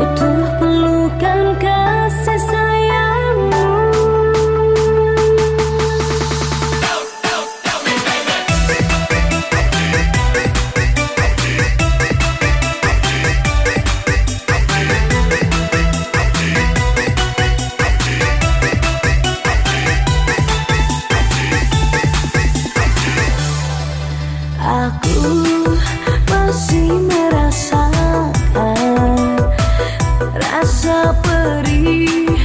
autour. terasa perih.